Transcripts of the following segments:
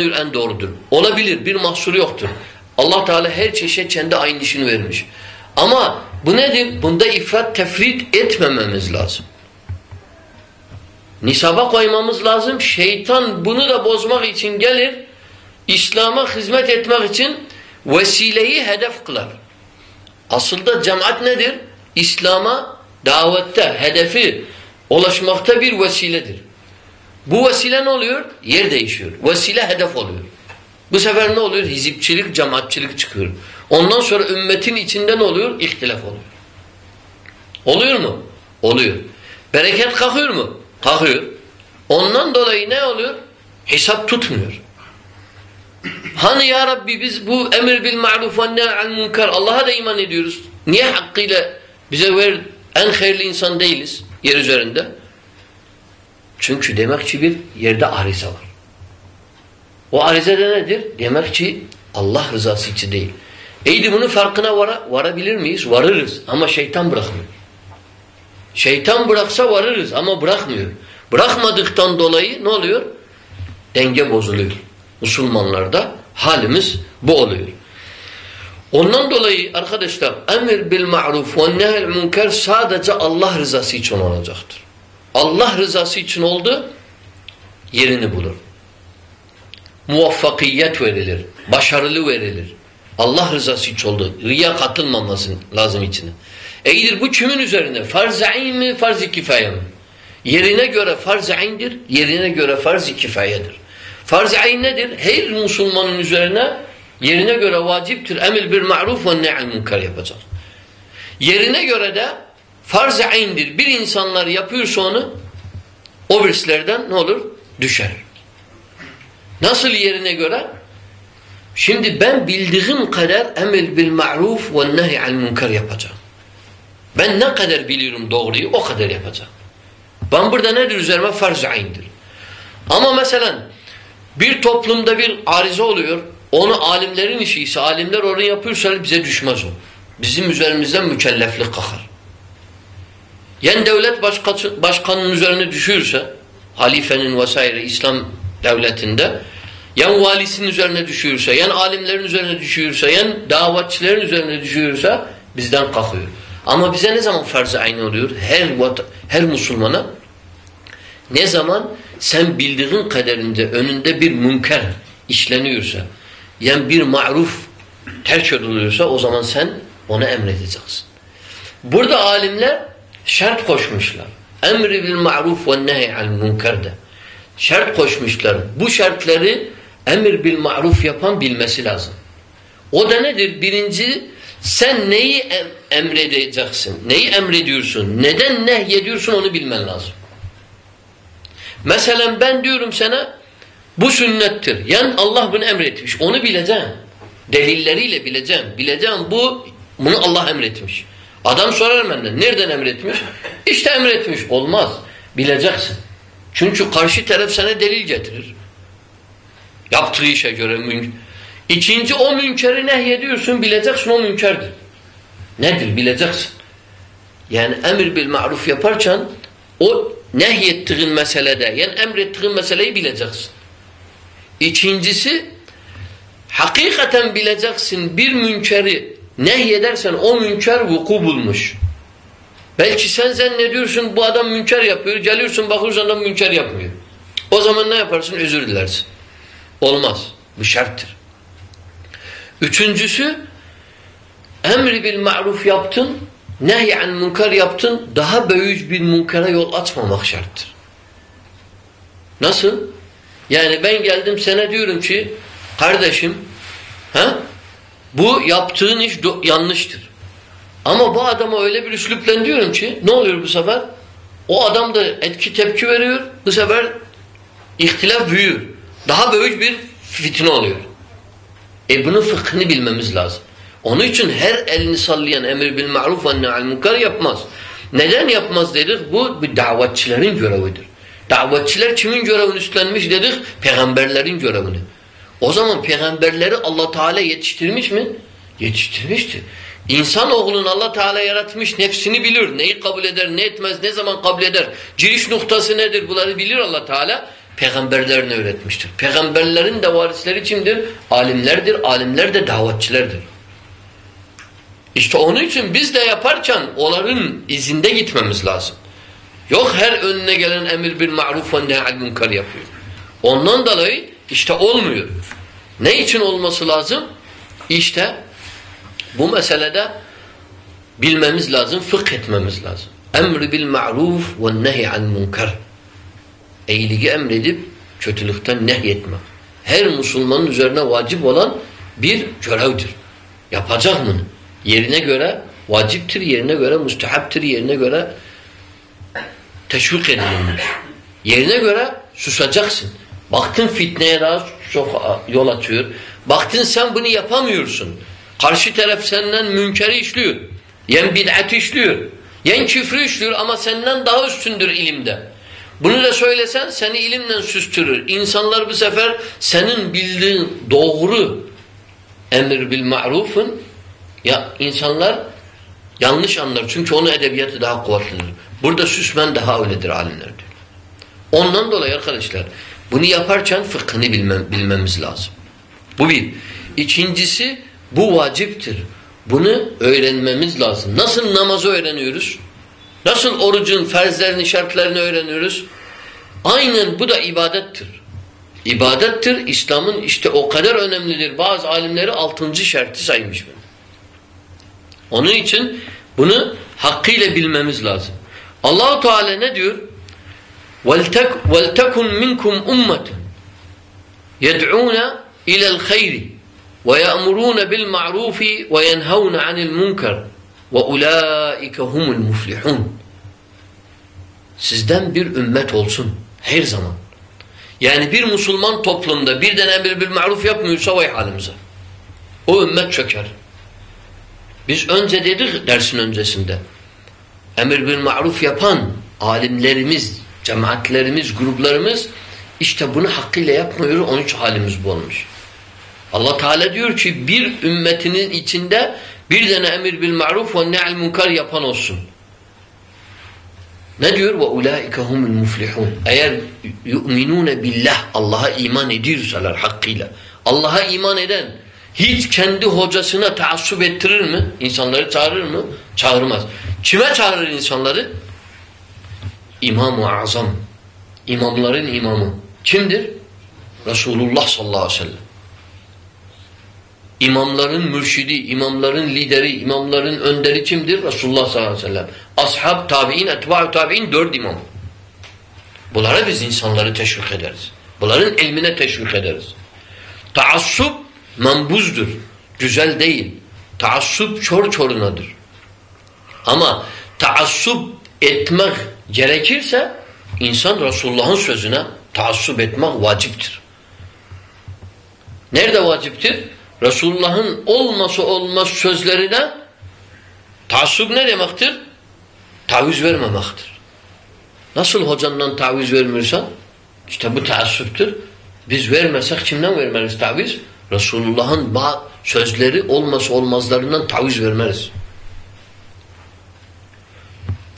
en doğrudur. Olabilir. Bir mahsuru yoktur. Allah Teala her çeşit kendi aynı işini vermiş. Ama bu nedir? Bunda ifrat tefrit etmememiz lazım. Nisaba koymamız lazım. Şeytan bunu da bozmak için gelir. İslam'a hizmet etmek için vesileyi hedef kılar. Aslında cemaat nedir? İslam'a davette hedefi ulaşmakta bir vesiledir. Bu vesile ne oluyor? Yer değişiyor. Vesile hedef oluyor. Bu sefer ne oluyor? Hizipçilik, cemaatçilik çıkıyor. Ondan sonra ümmetin içinde ne oluyor? İhtilaf oluyor. Oluyor mu? Oluyor. Bereket kalkıyor mu? Kalkıyor. Ondan dolayı ne oluyor? Hesap tutmuyor. Hani ya Rabbi biz bu emir bil ma'ruf ve nehy'an münker Allah'a da iman ediyoruz. Niye hakkıyla bize ver en hayırlı insan değiliz yer üzerinde? Çünkü demek ki bir yerde arize var. O arize de nedir? Demek ki Allah rızası için değil. Eydi bunun farkına vara, varabilir miyiz? Varırız ama şeytan bırakmıyor. Şeytan bıraksa varırız ama bırakmıyor. Bırakmadıktan dolayı ne oluyor? Denge bozuluyor. Müslümanlarda halimiz bu oluyor. Ondan dolayı arkadaşlar emir bil ma'ruf ve nehy'l münker sadece Allah rızası için olacaktır. Allah rızası için oldu yerini bulur. Muvaffakiyet verilir. Başarılı verilir. Allah rızası için oldu. Riya katılmaması lazım içine. Eydir bu kimin üzerine? Farz-ı ayn mi, farz-ı kifaye mi? Yerine göre farz-ı ayn'dir, yerine göre farz-ı kifayedir. Farz-ı ayn nedir? Her Müslümanın üzerine yerine göre vaciptir. Emil bir ma'ruf ve ne'al münker yapacak. Yerine göre de farz-ı ayn'dir. Bir insanlar yapıyorsa onu o birislerden ne olur? Düşer. Nasıl yerine göre? Şimdi ben bildiğim kadar emel bil ma'ruf ve nehy'al münker yapacağım. Ben ne kadar biliyorum doğruyu o kadar yapacağım. Ben burada nedir üzerime farz-ı ayn'dir. Ama mesela bir toplumda bir arize oluyor. Onu alimlerin işi ise alimler onu yapıyorsa bize düşmez o. Bizim üzerimizden mükelleflik kalkar. Yani devlet başkanının üzerine düşüyorsa halifenin vesaire İslam devletinde yan valisinin üzerine düşüyorsa, yan alimlerin üzerine düşüyorsa, yan davetçilerin üzerine düşüyorsa bizden kalkıyor. Ama bize ne zaman farz-ı aynı oluyor? Her her Müslümana ne zaman sen bildiğin kaderinde önünde bir münker işleniyorsa, yani bir maruf terk ediliyorsa o zaman sen ona emredeceksin. Burada alimler şart koşmuşlar. Emri bil ma'ruf ve nehy'al münkerde. Şart koşmuşlar. Bu şartları emir bil ma'ruf yapan bilmesi lazım. O da nedir? Birinci sen neyi em emredeceksin? Neyi emrediyorsun? Neden nehyediyorsun onu bilmen lazım. Mesela ben diyorum sana bu sünnettir. Yani Allah bunu emretmiş. Onu bileceğim. Delilleriyle bileceğim. Bileceğim bu bunu Allah emretmiş. Adam sorar benden nereden emretmiş? İşte emretmiş. Olmaz. Bileceksin. Çünkü karşı taraf sana delil getirir. Yaptığı işe göre münker. O münkeri nehyediyorsun bileceksin o münkerdir. Nedir bileceksin. Yani emir bil maruf yaparken o nehyettiğin meselede yani emrettiğin meseleyi bileceksin. İkincisi hakikaten bileceksin bir münkeri nehyedersen o münker vuku bulmuş. Belki sen zannediyorsun bu adam münker yapıyor. Geliyorsun bakıyorsun adam münker yapmıyor. O zaman ne yaparsın? Özür dilersin. Olmaz. Bu şarttır. Üçüncüsü emri bil ma'ruf yaptın nehyen münker yaptın daha büyük bir münkere yol açmamak şarttır. Nasıl? Yani ben geldim sana diyorum ki kardeşim ha, bu yaptığın iş yanlıştır. Ama bu adama öyle bir üsluplen diyorum ki ne oluyor bu sefer? O adam da etki tepki veriyor. Bu sefer ihtilaf büyüyor. Daha büyük bir fitne oluyor. E bunun fıkhını bilmemiz lazım. Onun için her elini sallayan emir bil ma'ruf ve ne'al munkar yapmaz. Neden yapmaz dedik? Bu bir davetçilerin görevidir. Davetçiler kimin görevini üstlenmiş dedik? Peygamberlerin görevini. O zaman peygamberleri Allah Teala yetiştirmiş mi? Yetiştirmiştir. İnsan oğlunu Allah Teala yaratmış, nefsini bilir. Neyi kabul eder, ne etmez, ne zaman kabul eder. Giriş noktası nedir? Bunları bilir Allah Teala. peygamberlerine öğretmiştir. Peygamberlerin de varisleri kimdir? Alimlerdir. Alimler de davetçilerdir. İşte onun için biz de yaparken onların izinde gitmemiz lazım. Yok her önüne gelen emir bir maruf ve nehy'al münker yapıyor. Ondan dolayı işte olmuyor. Ne için olması lazım? İşte bu meselede bilmemiz lazım, fıkh etmemiz lazım. Emri bil ma'ruf ve nehy'al münker. İyiliği emredip kötülükten nehyetmek. Her Müslümanın üzerine vacip olan bir görevdir. Yapacak bunu. Yerine göre vaciptir, yerine göre müstehaptir, yerine göre teşvik edilmiş. Yerine göre susacaksın. Baktın fitneye daha çok yol açıyor. Baktın sen bunu yapamıyorsun. Karşı taraf senden münkeri işliyor. Yen bid'ati işliyor. Yen küfrü işliyor ama senden daha üstündür ilimde. Bunu da söylesen seni ilimle süstürür. İnsanlar bu sefer senin bildiğin doğru emir bil ma'rufun ya insanlar yanlış anlar. Çünkü onun edebiyatı daha kuvvetlidir. Burada süsmen daha öyledir alimler diyor. Ondan dolayı arkadaşlar bunu yaparken fıkhını bilmem, bilmemiz lazım. Bu bir. İkincisi bu vaciptir. Bunu öğrenmemiz lazım. Nasıl namazı öğreniyoruz? Nasıl orucun ferzlerini, şartlarını öğreniyoruz? Aynen bu da ibadettir. İbadettir. İslam'ın işte o kadar önemlidir. Bazı alimleri altıncı şartı saymış bunu. Onun için bunu hakkıyla bilmemiz lazım. Allahu Teala ne diyor? وَلْتَكُنْ مِنْكُمْ اُمَّةٌ يَدْعُونَ اِلَى الْخَيْرِ وَيَأْمُرُونَ بِالْمَعْرُوفِ وَيَنْهَوْنَ عَنِ الْمُنْكَرِ وَاُولَٰئِكَ هُمُ الْمُفْلِحُونَ Sizden bir ümmet olsun her zaman. Yani bir Müslüman toplumda birden emir bil maruf yapmıyorsa vay halimize. O ümmet çöker. Biz önce dedik dersin öncesinde. Emir bil maruf yapan alimlerimiz, cemaatlerimiz, gruplarımız işte bunu hakkıyla yapmıyor. Onun için halimiz bu olmuş. Allah Teala diyor ki bir ümmetinin içinde bir tane emir bil maruf ve ne'al munkar yapan olsun. Ne diyor? Ve ulaike humul muflihun. Eğer yu'minune billah Allah'a iman ediyorsalar hakkıyla. Allah'a iman eden hiç kendi hocasına taassup ettirir mi? İnsanları çağırır mı? Çağırmaz. Kime çağırır insanları? İmam-ı Azam. İmamların imamı. Kimdir? Resulullah sallallahu aleyhi ve sellem. İmamların mürşidi, imamların lideri, imamların önderi kimdir? Resulullah sallallahu aleyhi ve sellem. Ashab, tabi'in, etba'u tabi'in dört imam. Bunlara biz insanları teşvik ederiz. Bunların ilmine teşvik ederiz. Taassup membuzdur. Güzel değil. Taassup çor çorunadır. Ama taassup etmek gerekirse insan Resulullah'ın sözüne taassup etmek vaciptir. Nerede vaciptir? Resulullah'ın olması olmaz sözlerine taassup ne demektir? Taviz vermemektir. Nasıl hocandan taviz vermiyorsan işte bu taassuptur. Biz vermesek kimden vermeliyiz taviz? Resulullah'ın sözleri olması olmazlarından taviz vermeliyiz.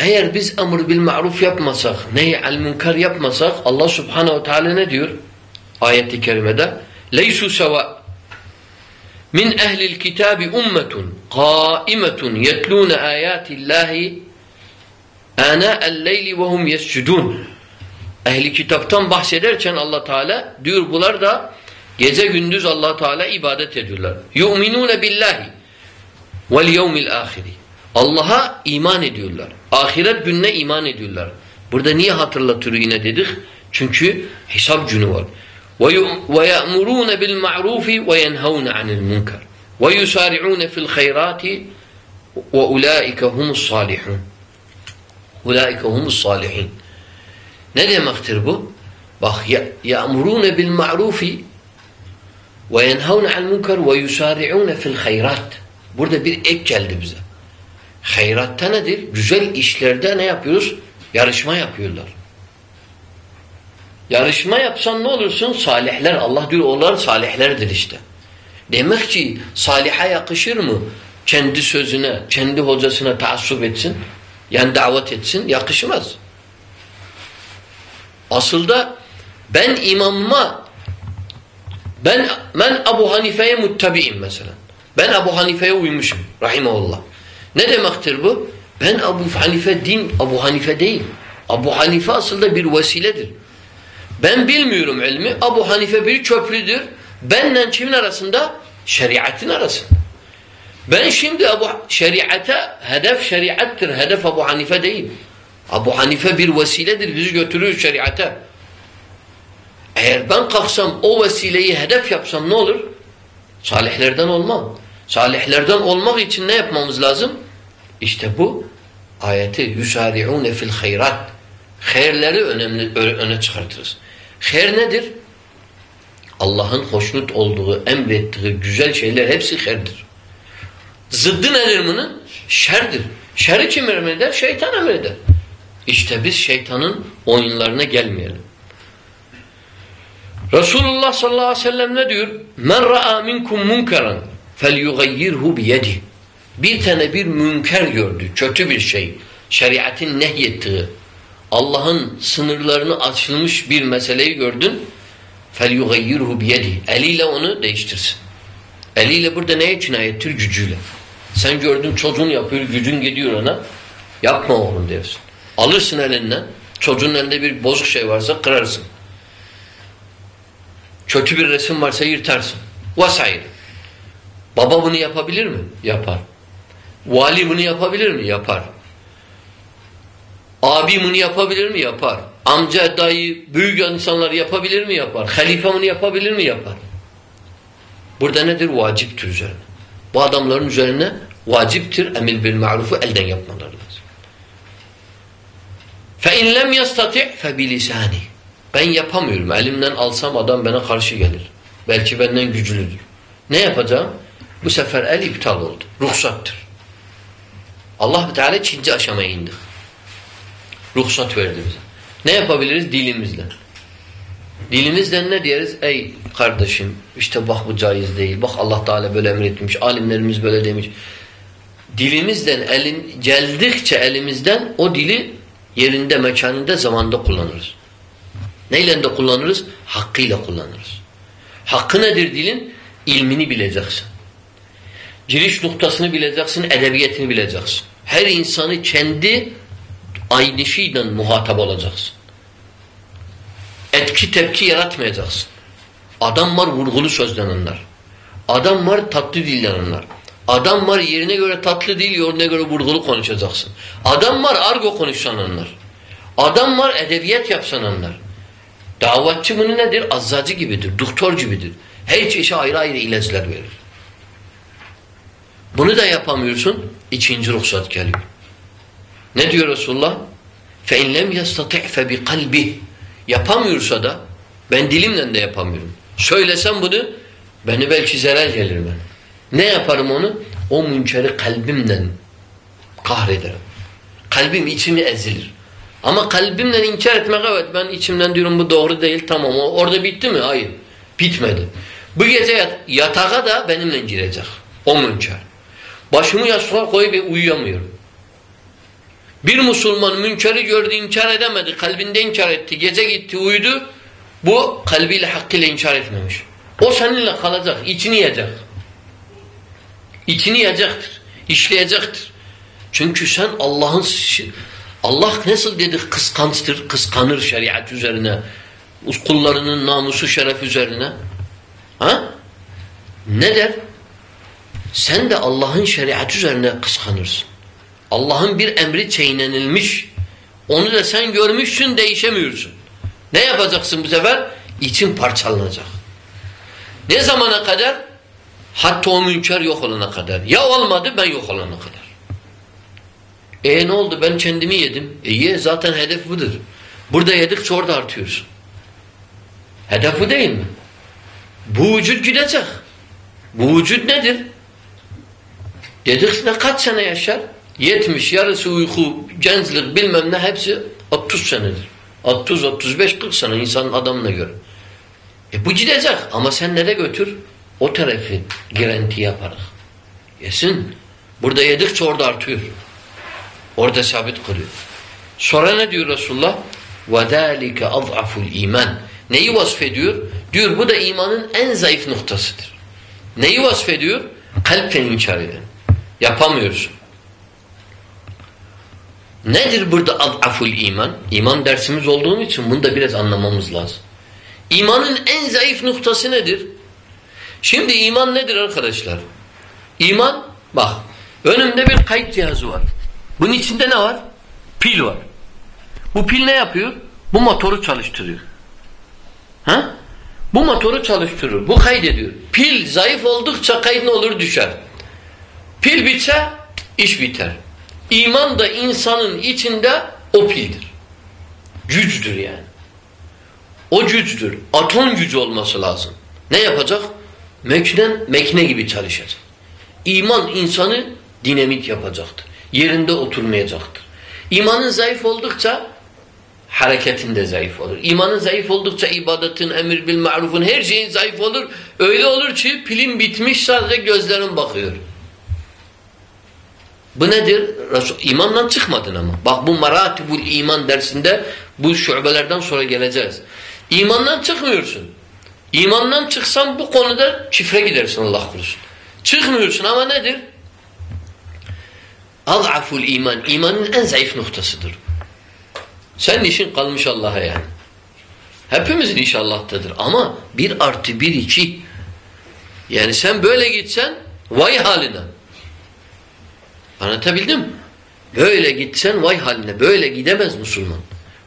Eğer biz emr bil ma'ruf yapmasak, nehy'al münkar yapmasak Allah Subhanahu ve Teala ne diyor? Ayet-i kerimede leysu seva min ehlil kitabi ummetun qaimetun yetlûne âyâtillâhi ânâ'el leyli ve hum yescudûn Ehli kitaptan bahsederken Allah Teala diyor bunlar da gece gündüz Allah Teala ibadet ediyorlar. Yu'minûne billahi vel yevmil ahiri. Allah'a iman ediyorlar. Ahiret gününe iman ediyorlar. Burada niye hatırlatır yine dedik? Çünkü hesap günü var. Ve ya'murun bil ma'ruf ve yenhaun anil munkar. Ve yusari'un fil hayrati ve ulaika humus salihun. Ulaika humus salihin. Ne demektir bu? Bak ya'murun bil ma'ruf ve yenhaun anil munkar ve yusari'un fil hayrat. Burada bir ek geldi bize. Hayratta nedir? Güzel işlerde ne yapıyoruz? Yarışma yapıyorlar. Yarışma yapsan ne olursun? Salihler. Allah diyor onlar salihlerdir işte. Demek ki saliha yakışır mı? Kendi sözüne, kendi hocasına taassup etsin. Yani davet etsin. Yakışmaz. Aslında Ben imamıma ben ben Abu Hanife'ye muttabiim mesela. Ben Abu Hanife'ye uymuşum rahimahullah. Ne demektir bu? Ben Abu Hanife din Abu Hanife değil. Abu Hanife aslında bir vesiledir. Ben bilmiyorum ilmi. Abu Hanife bir köprüdür. Benle kimin arasında? Şeriatın arasında. Ben şimdi Abu şeriata hedef şeriattır. Hedef Abu Hanife değil. Abu Hanife bir vesiledir. Bizi götürür şeriata. Eğer ben kalksam o vesileyi hedef yapsam ne olur? Salihlerden olmam. Salihlerden olmak için ne yapmamız lazım? İşte bu ayeti yusari'une fil hayrat. Hayırları önemli öne çıkartırız. Hayır nedir? Allah'ın hoşnut olduğu, emrettiği güzel şeyler hepsi hayırdır. Zıddı nedir bunun? Şerdir. Şer'i kim emreder? Şeytan emreder. İşte biz şeytanın oyunlarına gelmeyelim. Resulullah sallallahu aleyhi ve sellem ne diyor? Men ra'a minkum munkaran felyughayyirhu biyedi. Bir tane bir münker gördü, kötü bir şey. Şeriatın nehyettiği, Allah'ın sınırlarını açılmış bir meseleyi gördün. فَلْيُغَيِّرْهُ بِيَدِهِ Eliyle onu değiştirsin. Eliyle burada neye cinayettir? Gücüyle. Sen gördün çocuğun yapıyor, gücün gidiyor ona. Yapma oğlum diyorsun. Alırsın elinden. Çocuğun elinde bir bozuk şey varsa kırarsın. Kötü bir resim varsa yırtarsın. Vesaire. Baba bunu yapabilir mi? Yapar. Vali bunu yapabilir mi? Yapar. Abi bunu yapabilir mi? Yapar. Amca, dayı, büyük insanlar yapabilir mi? Yapar. Halife bunu yapabilir mi? Yapar. Burada nedir? Vaciptir üzerine. Bu adamların üzerine vaciptir emil bil ma'rufu elden yapmaları lazım. فَاِنْ لَمْ يَسْتَطِعْ فَبِلِسَانِ Ben yapamıyorum. Elimden alsam adam bana karşı gelir. Belki benden güçlüdür. Ne yapacağım? Bu sefer el iptal oldu. Ruhsattır. Allah Teala ikinci aşamaya indi. Ruhsat verdi bize. Ne yapabiliriz? Dilimizle. Dilimizden ne diyeriz? Ey kardeşim işte bak bu caiz değil. Bak Allah Teala böyle emretmiş. Alimlerimiz böyle demiş. Dilimizden elin geldikçe elimizden o dili yerinde, mekanında, zamanda kullanırız. Neyle de kullanırız? Hakkıyla kullanırız. Hakkı nedir dilin? İlmini bileceksin. Giriş noktasını bileceksin, edebiyetini bileceksin. Her insanı kendi aynı şeyden muhatap olacaksın. Etki tepki yaratmayacaksın. Adam var vurgulu sözlenenler. Adam var tatlı dillenenler. Adam var yerine göre tatlı değil, yerine göre vurgulu konuşacaksın. Adam var argo konuşanlar. Adam var edebiyat yapsananlar. Davetçi bunu nedir? Azzacı gibidir, doktor gibidir. Her çeşit ayrı ayrı ilaçlar verir. Bunu da yapamıyorsun. İkinci ruhsat geliyor. Ne diyor Resulullah? فَاِنْ لَمْ يَسْتَطِعْ فَبِقَلْبِهِ Yapamıyorsa da ben dilimle de yapamıyorum. Söylesem bunu beni belki zarar gelir ben. Ne yaparım onu? O münkeri kalbimle kahrederim. Kalbim içimi ezilir. Ama kalbimle inkar etmek evet ben içimden diyorum bu doğru değil tamam o orada bitti mi? Hayır. Bitmedi. Bu gece yat yatağa da benimle girecek. O münker. Başımı yastığa koyup uyuyamıyorum. Bir Müslüman münkeri gördü, inkar edemedi. Kalbinde inkar etti. Gece gitti, uyudu. Bu kalbiyle hakkıyla inkar etmemiş. O seninle kalacak, içini yiyecek. İçini yiyecektir. işleyecektir. Çünkü sen Allah'ın Allah nasıl dedik kıskançtır, kıskanır şeriat üzerine. Kullarının namusu şeref üzerine. Ha? Ne der? Sen de Allah'ın şeriat üzerine kıskanırsın. Allah'ın bir emri çiğnenilmiş. Onu da sen görmüşsün değişemiyorsun. Ne yapacaksın bu sefer? İçin parçalanacak. Ne zamana kadar? Hatta o münker yok olana kadar. Ya olmadı ben yok olana kadar. E ne oldu? Ben kendimi yedim. E ye zaten hedef budur. Burada yedikçe orada artıyorsun. Hedef bu değil mi? Bu vücut gidecek. Bu vücut nedir? Dedik ne kaç sene yaşar? 70 yarısı uyku, gençlik bilmem ne hepsi 30 senedir. 30, 35, 40 sene insanın adamına göre. E bu gidecek ama sen nereye götür? O tarafı girenti yaparak. Yesin. Burada yedikçe orada artıyor. Orada sabit kılıyor. Sonra ne diyor Resulullah? وَذَٰلِكَ أَضْعَفُ iman. Neyi vasfediyor? Diyor bu da imanın en zayıf noktasıdır. Neyi vasfediyor? Kalpten inkar eden. Yapamıyorsun. Nedir burada ad'aful iman? İman dersimiz olduğum için bunu da biraz anlamamız lazım. İmanın en zayıf noktası nedir? Şimdi iman nedir arkadaşlar? İman, bak önümde bir kayıt cihazı var. Bunun içinde ne var? Pil var. Bu pil ne yapıyor? Bu motoru çalıştırıyor. Ha? Bu motoru çalıştırır. Bu kaydediyor. Pil zayıf oldukça kayıt ne olur düşer. Pil bitse iş biter. İman da insanın içinde o pildir. Güçtür yani. O güçtür. Atom gücü olması lazım. Ne yapacak? Meknen, mekne gibi çalışacak. İman insanı dinamik yapacaktır. Yerinde oturmayacaktır. İmanın zayıf oldukça hareketinde zayıf olur. İmanın zayıf oldukça ibadetin, emir bil marufun her şeyin zayıf olur. Öyle olur ki pilin bitmiş sadece gözlerin bakıyor. Bu nedir? İmandan çıkmadın ama. Bak bu maratibul iman dersinde bu şubelerden sonra geleceğiz. İmandan çıkmıyorsun. İmandan çıksan bu konuda çifre gidersin Allah korusun. Çıkmıyorsun ama nedir? Az'aful iman. İmanın en zayıf noktasıdır. Senin işin kalmış Allah'a yani. Hepimizin iş Allah'tadır. Ama bir artı bir iki. Yani sen böyle gitsen vay haline. Anlatabildim Böyle gitsen vay haline. Böyle gidemez Müslüman.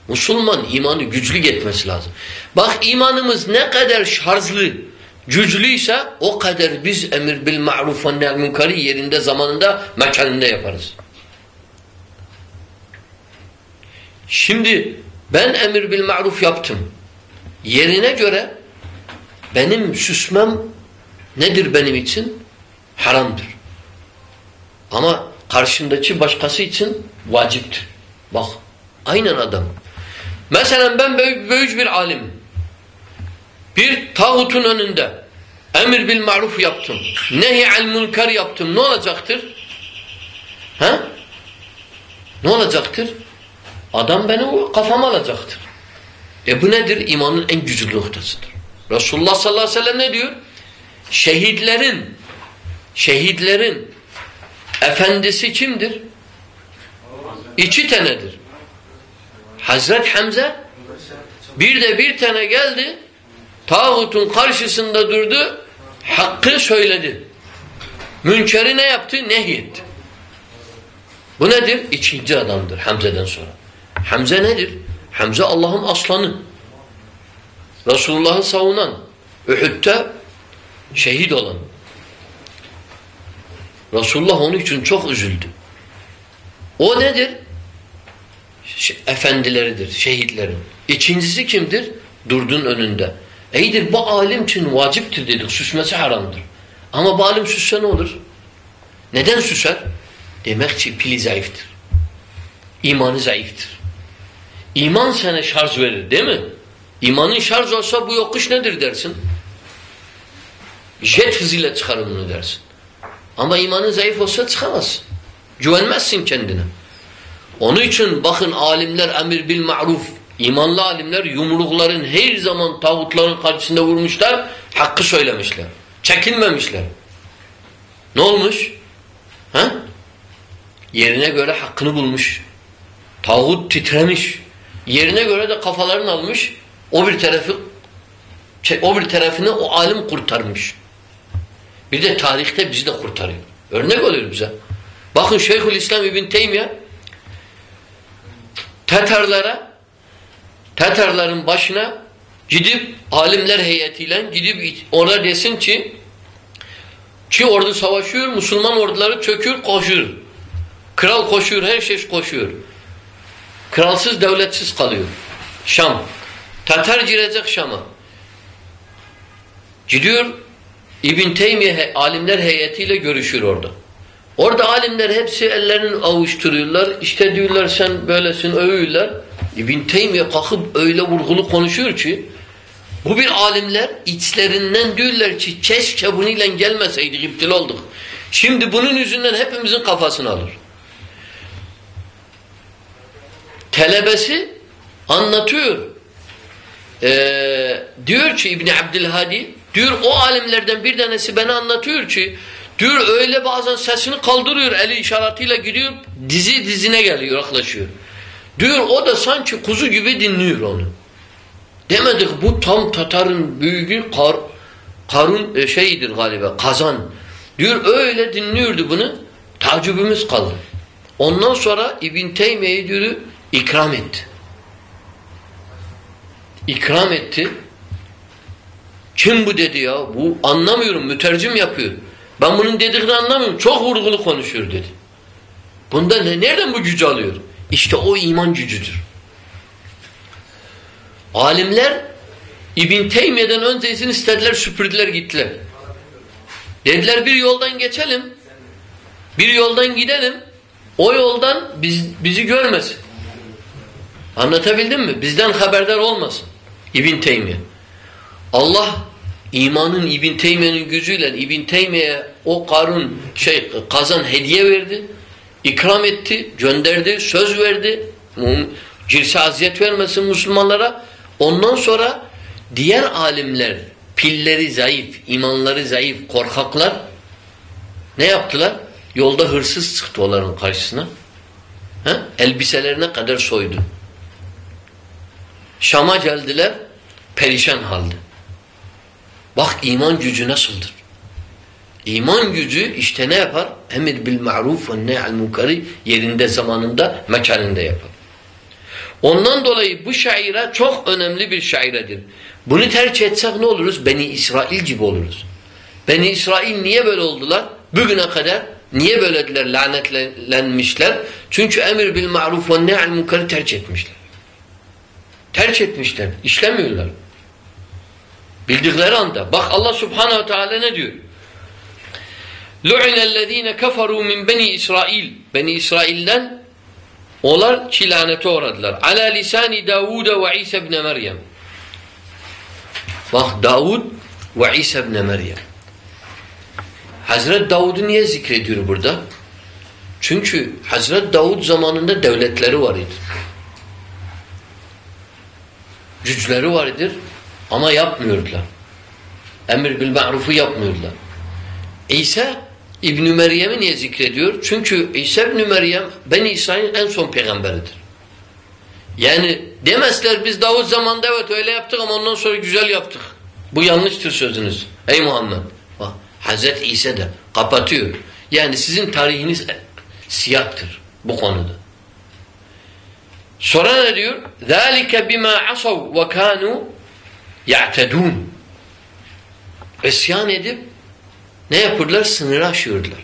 Müslüman imanı güçlü gitmesi lazım. Bak imanımız ne kadar şarjlı, güçlüyse o kadar biz emir bil ma'ruf ve nehl münkari yerinde zamanında mekanında yaparız. Şimdi ben emir bil ma'ruf yaptım. Yerine göre benim süsmem nedir benim için? Haramdır. Ama karşımdaki başkası için vaciptir. Bak aynen adam. Mesela ben büyük, bir alim. Bir tağutun önünde emir bil maruf yaptım. Nehi al münker yaptım. Ne olacaktır? Ha? Ne olacaktır? Adam beni kafama alacaktır. E bu nedir? İmanın en güçlü noktasıdır. Resulullah sallallahu aleyhi ve sellem ne diyor? Şehitlerin şehitlerin efendisi kimdir? İki tanedir. Hazret Hamza bir de bir tane geldi tağutun karşısında durdu hakkı söyledi. Münkeri ne yaptı? Nehyetti. Bu nedir? İkinci adamdır Hamza'dan sonra. Hamza nedir? Hamza Allah'ın aslanı. Resulullah'ı savunan, Uhud'da şehit olan. Resulullah onun için çok üzüldü. O nedir? Efendileridir, şehitlerin. İkincisi kimdir? Durdun önünde. Eydir bu alim için vaciptir dedik. Süsmesi haramdır. Ama bu alim süsse ne olur? Neden süser? Demek ki pili zayıftır. İmanı zayıftır. İman sana şarj verir değil mi? İmanın şarj olsa bu yokuş nedir dersin? Jet hızıyla çıkarım bunu dersin. Ama imanın zayıf olsa çıkamazsın. Güvenmezsin kendine. Onun için bakın alimler emir bil ma'ruf. İmanlı alimler yumrukların her zaman tağutların karşısında vurmuşlar. Hakkı söylemişler. Çekinmemişler. Ne olmuş? Ha? Yerine göre hakkını bulmuş. Tağut titremiş. Yerine göre de kafalarını almış. O bir tarafı o bir tarafını o alim kurtarmış. Bir de tarihte bizi de kurtarıyor. Örnek oluyor bize. Bakın Şeyhül İslam İbn Teymiye Tatarlara Tatarların başına gidip alimler heyetiyle gidip orada desin ki ki ordu savaşıyor, Müslüman orduları çöküyor, koşuyor. Kral koşuyor, her şey koşuyor. Kralsız, devletsiz kalıyor. Şam. Tatar girecek Şam'a. Gidiyor İbn Teymiye alimler heyetiyle görüşür orada. Orada alimler hepsi ellerini avuşturuyorlar. İşte diyorlar sen böylesin övüyorlar. İbn Teymiye kalkıp öyle vurgulu konuşuyor ki bu bir alimler içlerinden diyorlar ki keşke bununla gelmeseydik iptal olduk. Şimdi bunun yüzünden hepimizin kafasını alır. Telebesi anlatıyor. Ee, diyor ki İbni Abdülhadi diyor o alimlerden bir tanesi bana anlatıyor ki diyor öyle bazen sesini kaldırıyor eli işaretiyle gidiyor dizi dizine geliyor yaklaşıyor. Diyor o da sanki kuzu gibi dinliyor onu. Demedik bu tam Tatar'ın büyüğü kar, Karun e, şeydir galiba kazan. Diyor öyle dinliyordu bunu. Tacibimiz kaldı. Ondan sonra İbn Teymiye'yi diyor ikram etti. İkram etti. Kim bu dedi ya? Bu anlamıyorum. Mütercim yapıyor. Ben bunun dediğini anlamıyorum. Çok vurgulu konuşuyor dedi. Bunda ne, nereden bu gücü alıyor? İşte o iman gücüdür. Alimler İbn Teymiye'den öncesini istediler süpürdüler gittiler. Dediler bir yoldan geçelim. Bir yoldan gidelim. O yoldan biz, bizi görmesin. Anlatabildim mi? Bizden haberdar olmasın. İbn Teymiye. Allah imanın İbn Teymiye'nin gücüyle İbn Teymiye o karun şey kazan hediye verdi. ikram etti, gönderdi, söz verdi. Cirse aziyet vermesin Müslümanlara. Ondan sonra diğer alimler pilleri zayıf, imanları zayıf, korkaklar ne yaptılar? Yolda hırsız çıktı onların karşısına. He? Elbiselerine kadar soydu. Şam'a geldiler perişan halde. Bak iman gücü nasıldır? İman gücü işte ne yapar? Emir bil ma'ruf ve ne'al munkari yerinde zamanında mekanında yapar. Ondan dolayı bu şaire çok önemli bir şairedir. Bunu tercih etsek ne oluruz? Beni İsrail gibi oluruz. Beni İsrail niye böyle oldular? Bugüne kadar niye böylediler? Lanetlenmişler. Çünkü emir bil ma'ruf ve ne'al munkari tercih etmişler. Tercih etmişler. İşlemiyorlar. Bildikleri anda. Bak Allah subhanehu ve teala ne diyor? لُعِنَ الَّذ۪ينَ كَفَرُوا مِنْ بَنِي İsrail. Beni İsrail'den onlar ki lanete uğradılar. Ala lisani Davud ve İsa ibn Meryem. Bak Davud ve İsa ibn Meryem. Hazret Davud'u niye zikrediyor burada? Çünkü Hazret Davud zamanında devletleri var idi. Güçleri vardır ama yapmıyordular. Emir bil ma'rufu yapmıyorlar. İsa İbn Meryem'i niye zikrediyor? Çünkü İsa İbn Meryem Ben İsa'nın en son peygamberidir. Yani demezler biz Davut zamanında evet öyle yaptık ama ondan sonra güzel yaptık. Bu yanlıştır sözünüz. Ey Muhammed. Bak, Hazreti İsa da kapatıyor. Yani sizin tarihiniz siyahtır bu konuda. Sonra ne diyor? ذَٰلِكَ بِمَا عَصَوْا وَكَانُوا Ya'tedun. İsyan edip ne yapırlar? Sınırı aşıyorlar.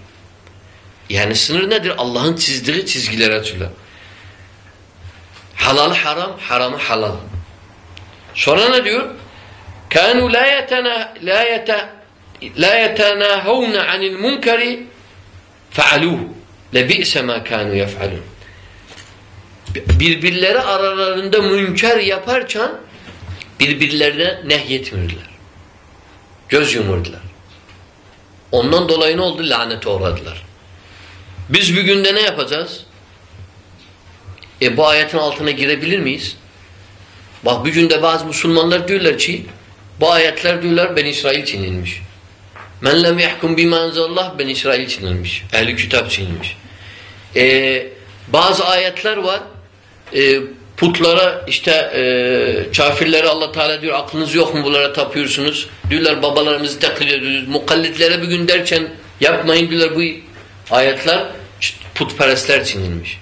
Yani sınır nedir? Allah'ın çizdiği çizgiler açıyorlar. Halal haram, haramı halal. Sonra ne diyor? Kanu la yetena la yete la yetenahun anil munkeri faaluhu. Lebi'se ma kanu yef'alun. Birbirleri aralarında münker yaparken birbirlerine nehyetmirdiler. Göz yumurdular. Ondan dolayı ne oldu? Lanete uğradılar. Biz bir günde ne yapacağız? E bu ayetin altına girebilir miyiz? Bak bir günde bazı Müslümanlar diyorlar ki bu ayetler diyorlar Ben İsrail için inmiş. Men lem yahkum bima enzelallah Ben İsrail için inmiş. Ehli kitap için. E, bazı ayetler var e, putlara işte e, kafirlere Allah Teala diyor aklınız yok mu bunlara tapıyorsunuz? Diyorlar babalarımızı taklit ediyoruz. Mukallitlere bir gün derken yapmayın diyorlar bu ayetler putperestler için inmiş.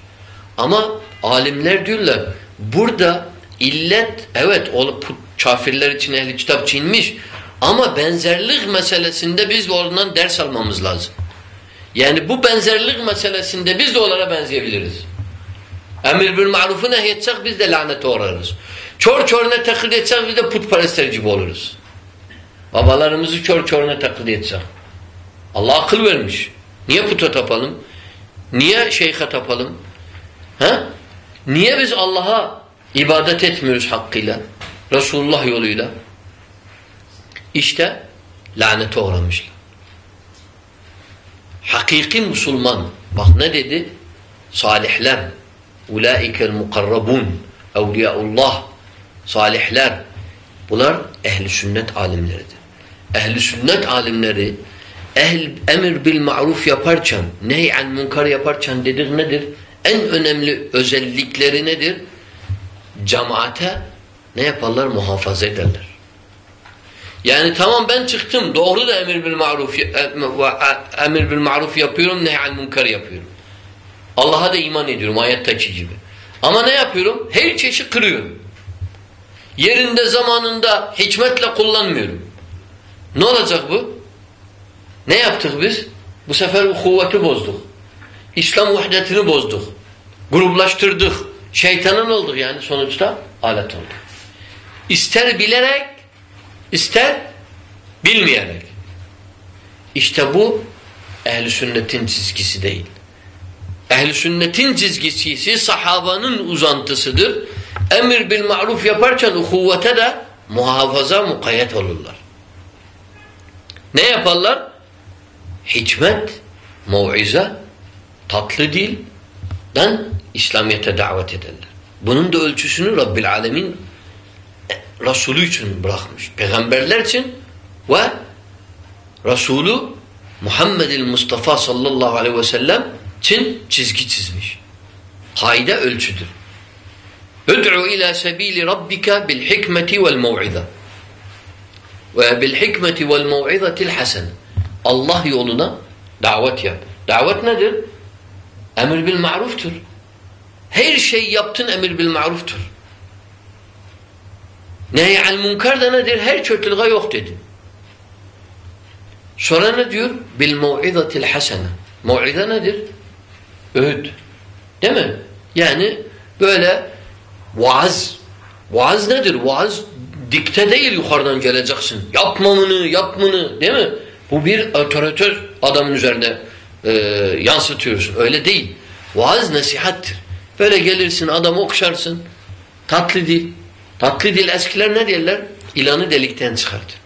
Ama alimler diyorlar burada illet evet o put, kafirler için ehli kitap için inmiş ama benzerlik meselesinde biz de oradan ders almamız lazım. Yani bu benzerlik meselesinde biz de onlara benzeyebiliriz. Emir bil marufu nehyetsek biz de lanete uğrarız. Çor çoruna taklit etsek biz de putperestler gibi oluruz. Babalarımızı çor çoruna taklit etsek. Allah akıl vermiş. Niye puta tapalım? Niye şeyhe tapalım? Ha? Niye biz Allah'a ibadet etmiyoruz hakkıyla? Resulullah yoluyla. İşte lanete uğramışlar. Hakiki Müslüman. Bak ne dedi? Salihler. Ulaikel mukarrabun. Evliyaullah. Salihler. Bunlar ehli sünnet alimleridir. Ehli sünnet alimleri ehl emir bil maruf yaparken, nehyen munkar yaparken dedik nedir? En önemli özellikleri nedir? Cemaate ne yaparlar? Muhafaza ederler. Yani tamam ben çıktım. Doğru da emir bil maruf e, emir bil maruf yapıyorum, nehyen munkar yapıyorum. Allah'a da iman ediyorum ayetteki gibi. Ama ne yapıyorum? Her çeşit kırıyorum. Yerinde zamanında hikmetle kullanmıyorum. Ne olacak bu? Ne yaptık biz? Bu sefer kuvveti bozduk. İslam vahdetini bozduk. Gruplaştırdık. Şeytanın olduk yani sonuçta alet olduk. İster bilerek, ister bilmeyerek. İşte bu ehl sünnetin çizgisi değil. Ehl sünnetin çizgisi sahabanın uzantısıdır. Emir bil maruf yaparken uhuvvete de muhafaza mukayyet olurlar. Ne yaparlar? Hikmet, mauize, tatlı dilden İslamiyet'e davet ederler. Bunun da ölçüsünü Rabbil Alemin Resulü için bırakmış. Peygamberler için ve Resulü Muhammed'in Mustafa sallallahu aleyhi ve sellem için çizgi çizmiş. Kaide ölçüdür. Üd'u ila sebili rabbika bil hikmeti vel mev'iza. Ve bil hikmeti vel mev'izatil hasen. Allah yoluna davet yap. Davet nedir? Emir bil maruftur. Her şey yaptın emir bil maruftur. Nehy'al munkar da nedir? Her kötülüğe yok dedin. Sonra ne diyor? Bil mev'izatil hasene. Mev'iza nedir? Öğüt. Değil mi? Yani böyle vaaz. Vaaz nedir? Vaaz dikte değil yukarıdan geleceksin. Yapmamını, yapmını değil mi? Bu bir otoritör adamın üzerinde e, yansıtıyorsun. Öyle değil. Vaaz nasihattir. Böyle gelirsin adamı okşarsın. Tatlı dil. Tatlı dil eskiler ne derler? İlanı delikten çıkartır.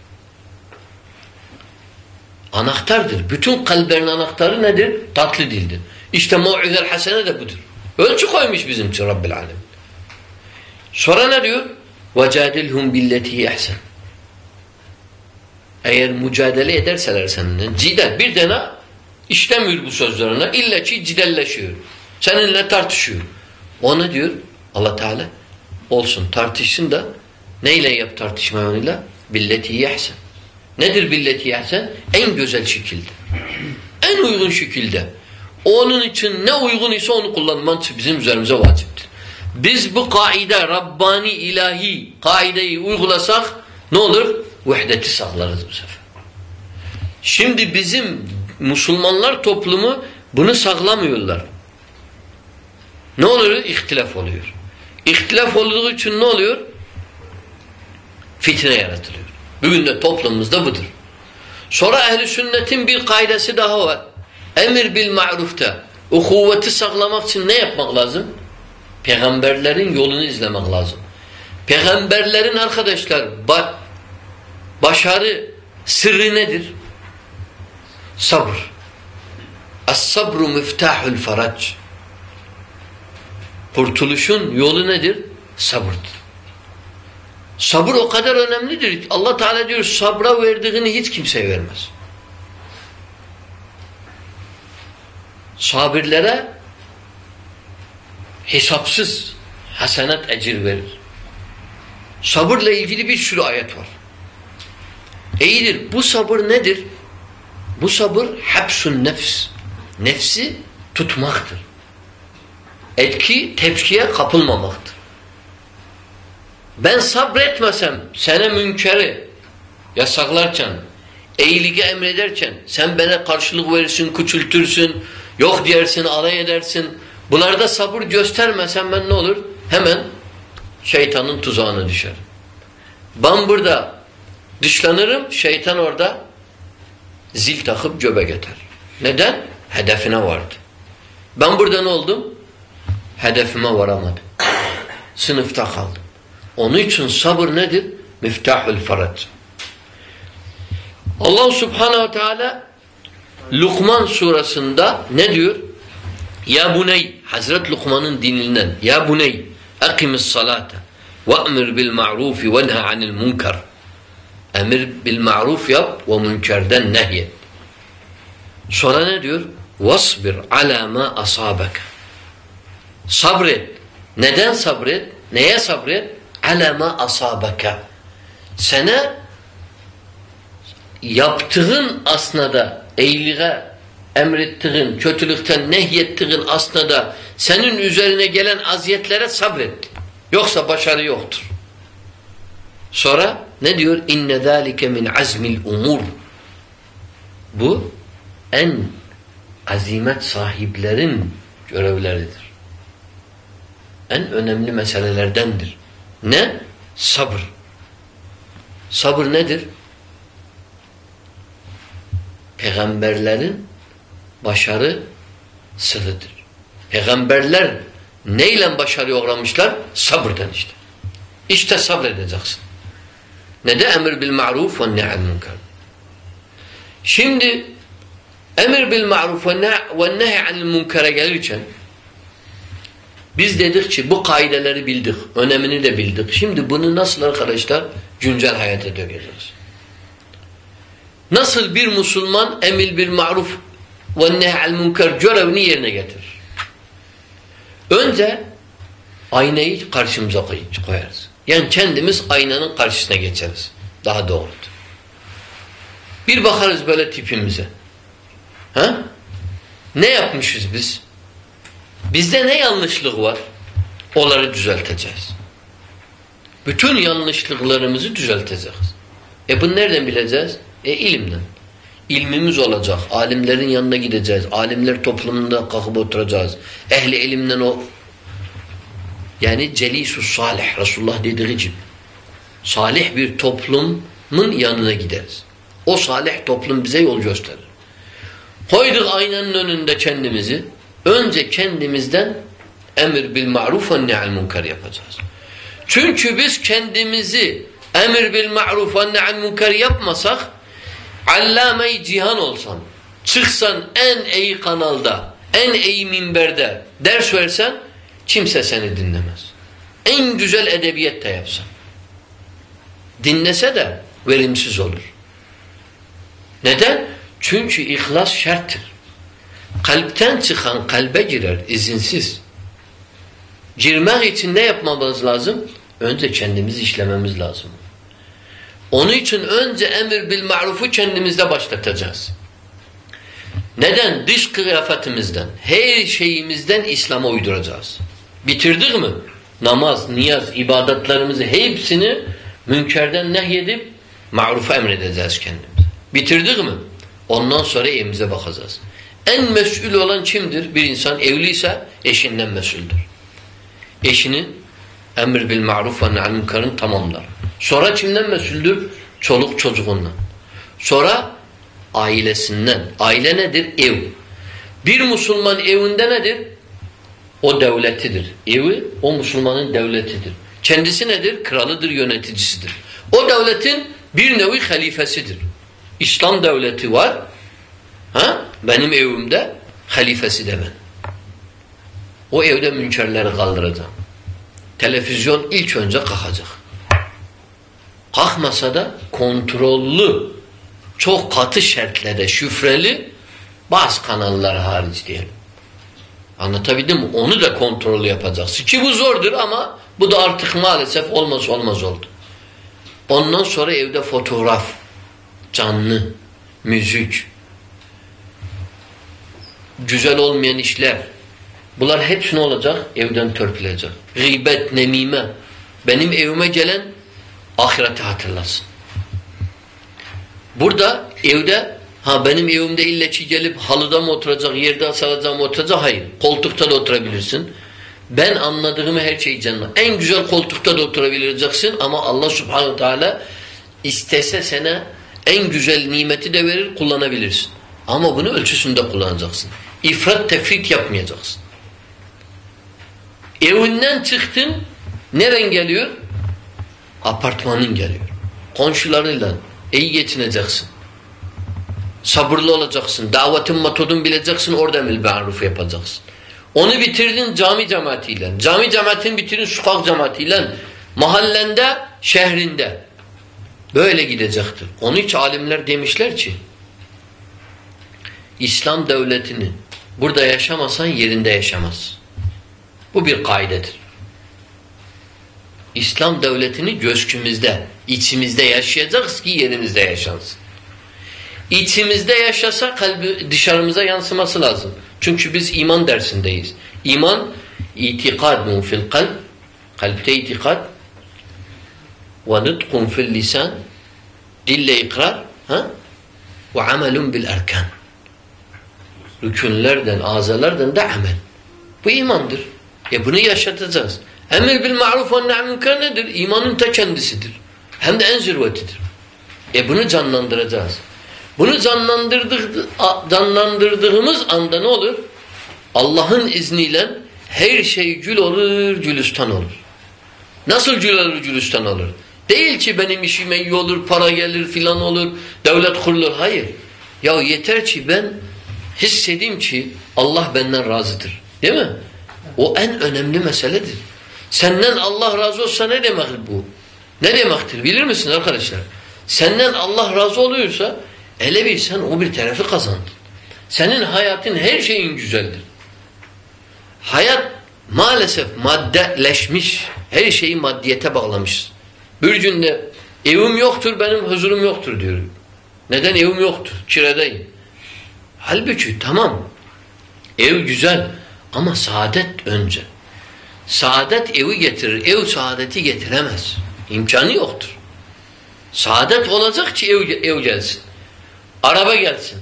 Anahtardır. Bütün kalplerin anahtarı nedir? Tatlı dildir. İşte mu'izel hasene de budur. Ölçü koymuş bizim için Rabbil Alem. Sonra ne diyor? وَجَادِلْهُمْ بِالَّتِي اَحْسَنُ Eğer mücadele ederseler seninle, cidel, bir tane işlemiyor bu sözlerine, illa ki cidelleşiyor. Seninle tartışıyor. O ne diyor? Allah Teala olsun tartışsın da neyle yap tartışma onunla? Billeti yehsen. Nedir billeti yehsen? En güzel şekilde. En uygun şekilde. Onun için ne uygun ise onu kullanman bizim üzerimize vaciptir. Biz bu kaide Rabbani ilahi kaideyi uygulasak ne olur? Vahdeti sağlarız bu sefer. Şimdi bizim Müslümanlar toplumu bunu sağlamıyorlar. Ne oluyor? İhtilaf oluyor. İhtilaf olduğu için ne oluyor? Fitne yaratılıyor. Bugün de toplumumuzda budur. Sonra ehli sünnetin bir kaidesi daha var. Emir bil ma'rufta. O kuvveti saklamak için ne yapmak lazım? Peygamberlerin yolunu izlemek lazım. Peygamberlerin arkadaşlar ba başarı sırrı nedir? Sabır. Es-sabru miftahul farac. Kurtuluşun yolu nedir? Sabırdır. Sabır o kadar önemlidir. Allah Teala diyor sabra verdiğini hiç kimseye vermez. Sabirlere hesapsız hasenat ecir verir. Sabırla ilgili bir sürü ayet var. İyidir. Bu sabır nedir? Bu sabır hepsun nefs. Nefsi tutmaktır. Etki tepkiye kapılmamaktır. Ben sabretmesem sana münkeri yasaklarken, iyiliği emrederken sen bana karşılık verirsin, küçültürsün, yok diyersin, alay edersin. Bunlarda sabır göstermesen ben ne olur? Hemen şeytanın tuzağına düşer. Ben burada dışlanırım, şeytan orada zil takıp göbek atar. Neden? Hedefine vardı. Ben burada ne oldum? Hedefime varamadım. Sınıfta kaldım. Onun için sabır nedir? Miftahul farad. Allah subhanehu teala Lukman surasında ne diyor? Ya buney Hazret Lukman'ın dininden ya buney akimis salate ve emir bil ma'ruf ve neha anil munkar. Emir bil ma'ruf yap ve münkerden nehyet. Sonra ne diyor? Vasbir ala ma asabaka. Sabret. Neden sabret? Neye sabret? Ala ma asabaka. Sana yaptığın asnada iyiliğe emrettiğin, kötülükten nehyettiğin asnada senin üzerine gelen aziyetlere sabret. Yoksa başarı yoktur. Sonra ne diyor? İnne zâlike min azmil umur. Bu en azimet sahiplerin görevleridir. En önemli meselelerdendir. Ne? Sabır. Sabır nedir? Peygamberlerin başarı sırrıdır. Peygamberler neyle başarıya uğramışlar? Sabırdan işte. İşte sabredeceksin. Ne de emir bil ma'ruf ve nehy'l munkar. Şimdi emir bil ma'ruf ve nehy'l munkara gelirken biz dedik ki bu kaideleri bildik, önemini de bildik. Şimdi bunu nasıl arkadaşlar güncel hayata dökeceğiz? Nasıl bir Müslüman emil bil ma'ruf ve nehy'l munkar görevini yerine getirir? Önce aynayı karşımıza koyarız. Yani kendimiz aynanın karşısına geçeriz. Daha doğrudur. Bir bakarız böyle tipimize. Ha? Ne yapmışız biz? Bizde ne yanlışlık var? Onları düzelteceğiz. Bütün yanlışlıklarımızı düzelteceğiz. E bunu nereden bileceğiz? E ilimden. İlmimiz olacak. Alimlerin yanına gideceğiz. Alimler toplumunda kalkıp oturacağız. Ehli ilimden o yani celisus salih Resulullah dediği gibi. Salih bir toplumun yanına gideriz. O salih toplum bize yol gösterir. Koyduk aynanın önünde kendimizi. Önce kendimizden emir bil ma'ruf ve ne'al munkar yapacağız. Çünkü biz kendimizi emir bil ma'ruf ve ne'al munkar yapmasak allame cihan olsan, çıksan en iyi kanalda, en iyi minberde ders versen Kimse seni dinlemez. En güzel edebiyat da yapsan. Dinlese de verimsiz olur. Neden? Çünkü ihlas şarttır. Kalpten çıkan kalbe girer izinsiz. Girmek için ne yapmamız lazım? Önce kendimiz işlememiz lazım. Onun için önce emir bil marufu kendimizde başlatacağız. Neden? Dış kıyafetimizden, her şeyimizden İslam'a uyduracağız. Bitirdik mi? Namaz, niyaz, ibadetlerimizi hepsini münkerden nehyedip marufa emredeceğiz kendimize. Bitirdik mi? Ondan sonra evimize bakacağız. En mesul olan kimdir? Bir insan evliyse eşinden mesuldür. Eşinin emir bil maruf ve ne'al münkerin tamamlar. Sonra kimden mesuldür? Çoluk çocuğundan. Sonra ailesinden. Aile nedir? Ev. Bir Müslüman evinde nedir? O devletidir. Evi o Müslümanın devletidir. Kendisi nedir? Kralıdır, yöneticisidir. O devletin bir nevi halifesidir. İslam devleti var. Ha? Benim evimde halifesi de ben. O evde münkerleri kaldıracağım. Televizyon ilk önce kalkacak. Kalkmasa da kontrollü, çok katı şartlarda şifreli bazı kanallar hariç diyelim. Anlatabildim mi? Onu da kontrol yapacaksın. Ki bu zordur ama bu da artık maalesef olmaz olmaz oldu. Ondan sonra evde fotoğraf, canlı, müzik, güzel olmayan işler. Bunlar hepsi ne olacak? Evden törpülecek. Gıybet, nemime. Benim evime gelen ahireti hatırlasın. Burada evde Ha benim evimde illeçi gelip halıda mı oturacak, yerde asılacak mı oturacak? Hayır. Koltukta da oturabilirsin. Ben anladığımı her şeyi canına. En güzel koltukta da oturabileceksin ama Allah subhanahu teala istese sana en güzel nimeti de verir kullanabilirsin. Ama bunu ölçüsünde kullanacaksın. İfrat tefrit yapmayacaksın. Evinden çıktın neren geliyor? Apartmanın geliyor. Komşularıyla iyi geçineceksin. Sabırlı olacaksın. Davetin metodunu bileceksin. Orada emil ma'ruf yapacaksın. Onu bitirdin cami cemaatiyle. Cami cemaatini bitirdin sokak cemaatiyle. Mahallende, şehrinde. Böyle gidecektir. Onun için alimler demişler ki İslam devletini burada yaşamasan yerinde yaşamaz. Bu bir kaidedir. İslam devletini göskümüzde, içimizde yaşayacağız ki yerimizde yaşansın. İçimizde yaşasa kalbi dışarımıza yansıması lazım. Çünkü biz iman dersindeyiz. İman itikadun fil kalb kalpte itikad ve nutqun fil lisan dille ikrar ha? ve amelun bil erkan rükünlerden, azalardan da amel. Bu imandır. E bunu yaşatacağız. Emir bil ma'ruf ve nehy münker nedir? İmanın ta kendisidir. Hem de en zirvetidir. E bunu canlandıracağız. Bunu canlandırdık, canlandırdığımız anda ne olur? Allah'ın izniyle her şey gül olur, gülüstan olur. Nasıl gül olur, gülüstan olur? Değil ki benim işime iyi olur, para gelir filan olur, devlet kurulur. Hayır. Ya yeter ki ben hissedeyim ki Allah benden razıdır. Değil mi? O en önemli meseledir. Senden Allah razı olsa ne demek bu? Ne demektir bilir misin arkadaşlar? Senden Allah razı oluyorsa ele bir sen o bir tarafı kazandın. Senin hayatın her şeyin güzeldir. Hayat maalesef maddeleşmiş. Her şeyi maddiyete bağlamış. Bir günde evim yoktur benim huzurum yoktur diyor. Neden evim yoktur? Kiredeyim. Halbuki tamam ev güzel ama saadet önce. Saadet evi getirir. Ev saadeti getiremez. İmkanı yoktur. Saadet olacak ki ev, ev gelsin. Araba gelsin.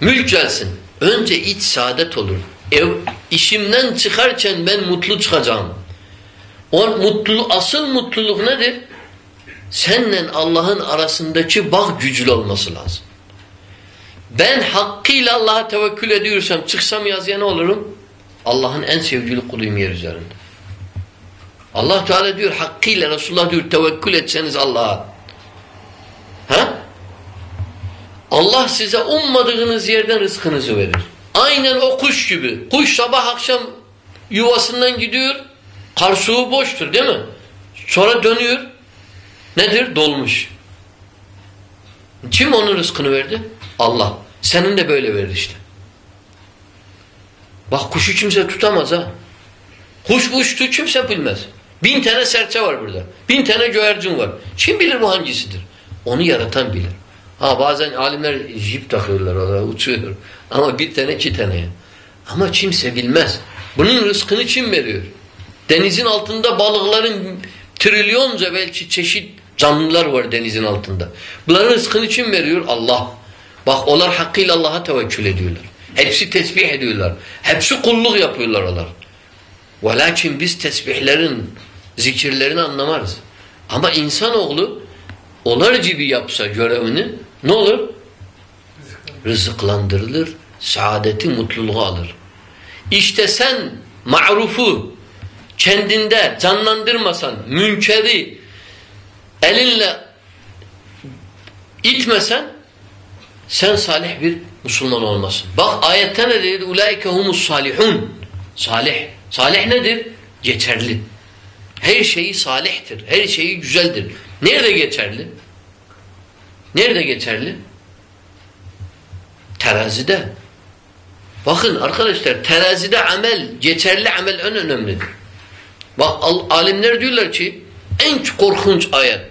Mülk gelsin. Önce iç saadet olur. Ev işimden çıkarken ben mutlu çıkacağım. O mutlu asıl mutluluk nedir? Seninle Allah'ın arasındaki bağ güçlü olması lazım. Ben hakkıyla Allah'a tevekkül ediyorsam çıksam yazıya ne olurum? Allah'ın en sevgili kuluyum yer üzerinde. Allah Teala diyor hakkıyla Resulullah diyor tevekkül etseniz Allah'a. Ha? Allah size ummadığınız yerden rızkınızı verir. Aynen o kuş gibi. Kuş sabah akşam yuvasından gidiyor. Karsuğu boştur değil mi? Sonra dönüyor. Nedir? Dolmuş. Kim onun rızkını verdi? Allah. Senin de böyle verir işte. Bak kuşu kimse tutamaz ha. Kuş uçtu kimse bilmez. Bin tane serçe var burada. Bin tane güvercin var. Kim bilir bu hangisidir? Onu yaratan bilir. Ha bazen alimler jip takıyorlar oraya uçuyor. Ama bir tane iki tane. Ama kimse bilmez. Bunun rızkını kim veriyor? Denizin altında balıkların trilyonca belki çeşit canlılar var denizin altında. Bunların rızkını kim veriyor? Allah. Bak onlar hakkıyla Allah'a tevekkül ediyorlar. Hepsi tesbih ediyorlar. Hepsi kulluk yapıyorlar onlar. Velakin biz tesbihlerin, zikirlerini anlamarız. Ama insanoğlu onlar gibi yapsa görevini ne olur? Rızıklandırılır, saadeti, mutluluğu alır. İşte sen ma'rufu kendinde canlandırmasan, münkeri elinle itmesen sen salih bir Müslüman olmasın. Bak ayette ne dedi? Ulaike humus salihun. Salih. Salih nedir? Geçerli. Her şeyi salihtir. Her şeyi güzeldir. Nerede geçerli? Nerede geçerli? Terazide. Bakın arkadaşlar terazide amel, geçerli amel en önemlidir. Bak alimler diyorlar ki en korkunç ayet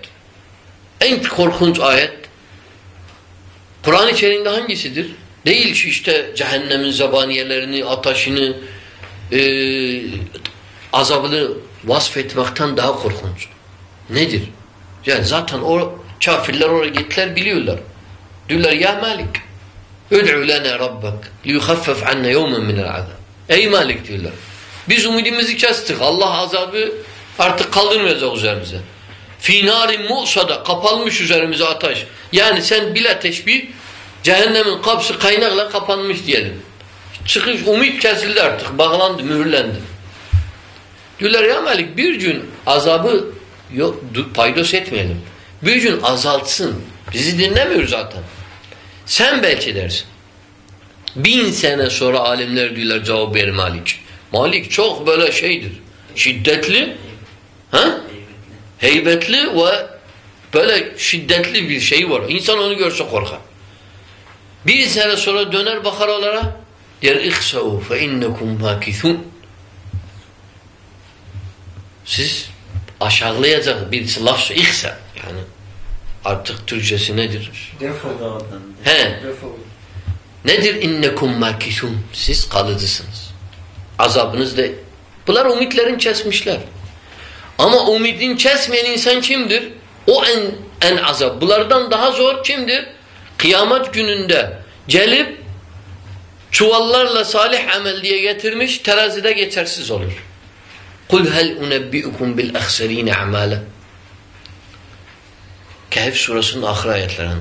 en korkunç ayet Kur'an içerisinde hangisidir? Değil ki işte cehennemin zabaniyelerini, ataşını, e, azabını vasfetmekten daha korkunç. Nedir? Yani zaten o kafirler oraya gittiler biliyorlar. Diyorlar ya Malik Üd'u lana rabbak liyukhaffef anna yevmen minel azab. Ey Malik diyorlar. Biz umudumuzu kestik. Allah azabı artık kaldırmayacak üzerimize. Finarin mu'sada kapanmış üzerimize ateş. Yani sen bile teşbih cehennemin kapısı kaynakla kapanmış diyelim. Çıkış umut kesildi artık. Bağlandı, mühürlendi. Diyorlar ya Malik bir gün azabı yok, paydos etmeyelim. Bir gün azaltsın. Bizi dinlemiyor zaten. Sen belki dersin. Bin sene sonra alimler diyorlar cevap ver Malik. Malik çok böyle şeydir. Şiddetli. Ha? Heybetli ve böyle şiddetli bir şey var. İnsan onu görse korkar. Bir sene sonra döner bakar onlara der ihsa'u fe innekum makithun siz aşağılayacak bir laf ihsa yani artık Türkçesi nedir? Defol. He. Defol. Nedir innekum makithun? Siz kalıcısınız. Azabınız da bunlar umutların kesmişler. Ama umudun kesmeyen insan kimdir? O en en azap. Bunlardan daha zor kimdir? Kıyamet gününde gelip çuvallarla salih amel diye getirmiş terazide geçersiz olur. Kul hel unebbiukum bil ahserine amale. Kehf surasının ahir ayetlerinde.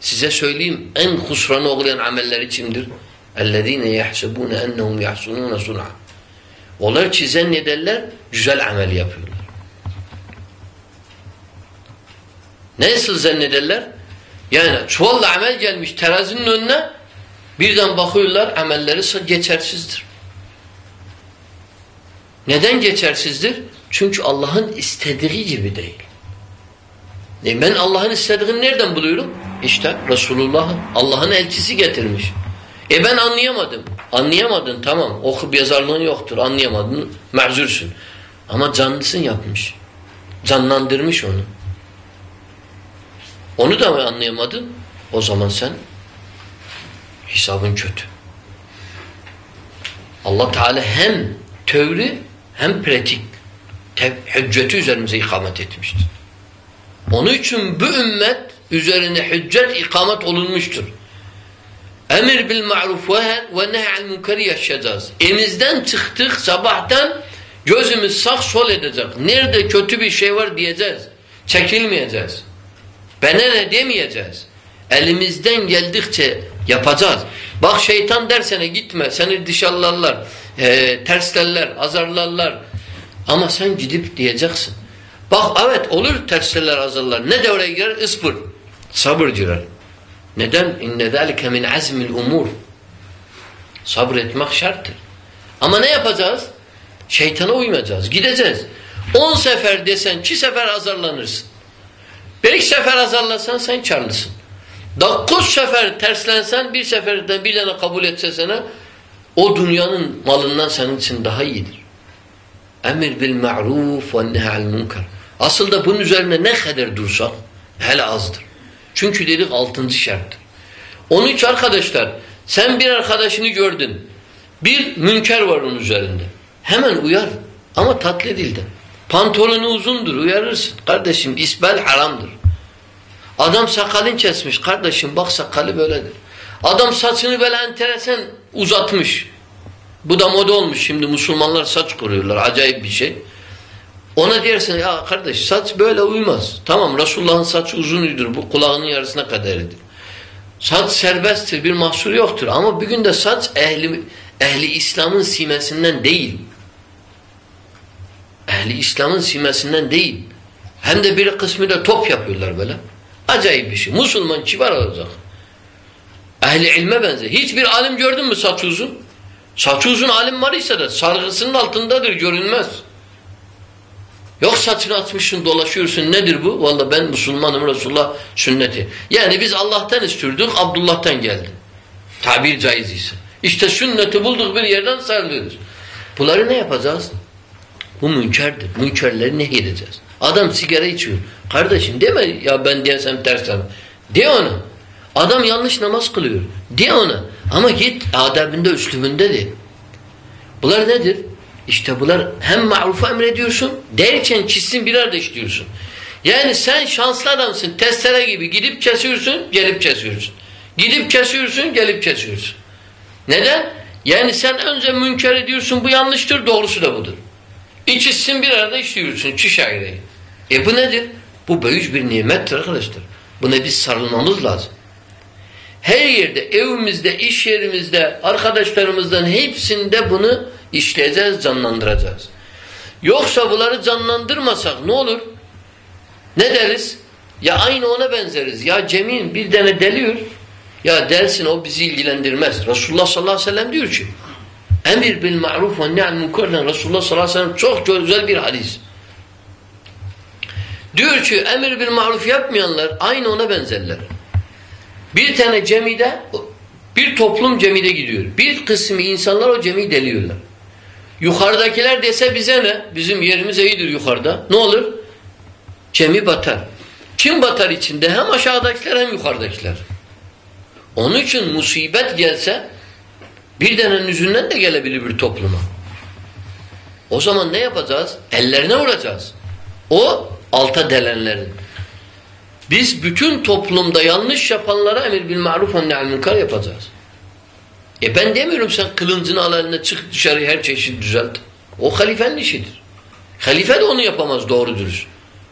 Size söyleyeyim en husranı uğrayan amelleri kimdir? اَلَّذ۪ينَ يَحْسَبُونَ اَنَّهُمْ يَحْسُنُونَ صُنْعًا Onlar ki zannederler, güzel amel yapıyorlar. Nasıl zannederler? Yani çuvalla amel gelmiş terazinin önüne birden bakıyorlar amelleri geçersizdir. Neden geçersizdir? Çünkü Allah'ın istediği gibi değil. E ben Allah'ın istediğini nereden buluyorum? İşte Resulullah Allah'ın elçisi getirmiş. E ben anlayamadım. Anlayamadın tamam. Okup yazarlığın yoktur. Anlayamadın. Mezursun. Ama canlısın yapmış. Canlandırmış onu. Onu da anlayamadın? O zaman sen hesabın kötü. Allah Teala hem teori hem pratik hücceti üzerimize ikamet etmiştir. Onun için bu ümmet üzerine hüccet ikamet olunmuştur. Emir bil ma'ruf ve nehy'al munkeri yaşayacağız. Emizden çıktık sabahtan gözümüz sağ sol edecek. Nerede kötü bir şey var diyeceğiz. Çekilmeyeceğiz. Bana ne demeyeceğiz. Elimizden geldikçe yapacağız. Bak şeytan dersene gitme. Seni dışarılarlar, e, terslerler, azarlarlar. Ama sen gidip diyeceksin. Bak evet olur terslerler, azarlar. Ne de oraya girer? Isbır. Sabır girer. Neden? İnne zâlike min azmil umur. Sabretmek şarttır. Ama ne yapacağız? Şeytana uymayacağız. Gideceğiz. On sefer desen iki sefer azarlanırsın. Beş sefer azarlasan sen karlısın. Dokuz sefer terslensen bir seferde bir tane kabul etse sana o dünyanın malından senin için daha iyidir. Emir bil ma'ruf ve nehy'al munkar. Asıl da bunun üzerine ne kadar dursak hele azdır. Çünkü dedik altıncı şarttır. Onun için arkadaşlar sen bir arkadaşını gördün. Bir münker var onun üzerinde. Hemen uyar. Ama tatlı dilde. Pantolonu uzundur uyarırsın. Kardeşim isbel haramdır. Adam sakalın kesmiş. Kardeşim bak sakalı böyledir. Adam saçını böyle enteresan uzatmış. Bu da moda olmuş şimdi Müslümanlar saç kuruyorlar. Acayip bir şey. Ona dersin ya kardeş saç böyle uymaz. Tamam Resulullah'ın saçı uzunuydur. Bu kulağının yarısına kadarıdır. Saç serbesttir. Bir mahsur yoktur. Ama bugün de saç ehli, ehli İslam'ın simesinden değil. Ehli İslam'ın simesinden değil. Hem de bir kısmı da top yapıyorlar böyle. Acayip bir şey. Müslüman kibar olacak. Ehli ilme benzer. Hiçbir alim gördün mü saç uzun? Saç uzun alim var ise de sargısının altındadır görünmez. Yok saçını atmışsın dolaşıyorsun nedir bu? Valla ben Müslümanım Resulullah sünneti. Yani biz Allah'tan istiyorduk Abdullah'tan geldi. Tabir caiz ise. İşte sünneti bulduk bir yerden sarılıyoruz. Bunları ne yapacağız? Bu münkerdir. Münkerleri ne edeceğiz? Adam sigara içiyor. Kardeşim deme ya ben diyesem tersem. De ona. Adam yanlış namaz kılıyor. De ona. Ama git adabında, üslubunda de. Bunlar nedir? İşte bunlar hem ma'rufu emrediyorsun derken çizsin bir arada işliyorsun. Yani sen şanslı adamsın. Testere gibi gidip kesiyorsun, gelip kesiyorsun. Gidip kesiyorsun, gelip kesiyorsun. Neden? Yani sen önce münker ediyorsun bu yanlıştır, doğrusu da budur. İkisini bir arada işliyorsun, çiş ayrıyı. E bu nedir? Bu büyük bir nimettir arkadaşlar. Buna biz sarılmamız lazım. Her yerde, evimizde, iş yerimizde, arkadaşlarımızdan hepsinde bunu işleyeceğiz, canlandıracağız. Yoksa bunları canlandırmasak ne olur? Ne deriz? Ya aynı ona benzeriz. Ya Cemil bir tane deliyor. Ya dersin o bizi ilgilendirmez. Resulullah sallallahu aleyhi ve sellem diyor ki emir bil ma'ruf ve ne'al münkerden Resulullah sallallahu aleyhi ve sellem çok güzel bir hadis. Diyor ki emir bil maruf yapmayanlar aynı ona benzerler. Bir tane cemide bir toplum cemide gidiyor. Bir kısmı insanlar o cemiyi deliyorlar. Yukarıdakiler dese bize ne? Bizim yerimiz iyidir yukarıda. Ne olur? Cemi batar. Kim batar içinde? Hem aşağıdakiler hem yukarıdakiler. Onun için musibet gelse bir denenin yüzünden de gelebilir bir topluma. O zaman ne yapacağız? Ellerine vuracağız. O alta delenlerin. Biz bütün toplumda yanlış yapanlara emir bil maruf ve ne'al münkar yapacağız. E ben demiyorum sen kılıncını al eline çık dışarı her çeşit düzelt. O halifenin işidir. Halife de onu yapamaz doğru dürüst.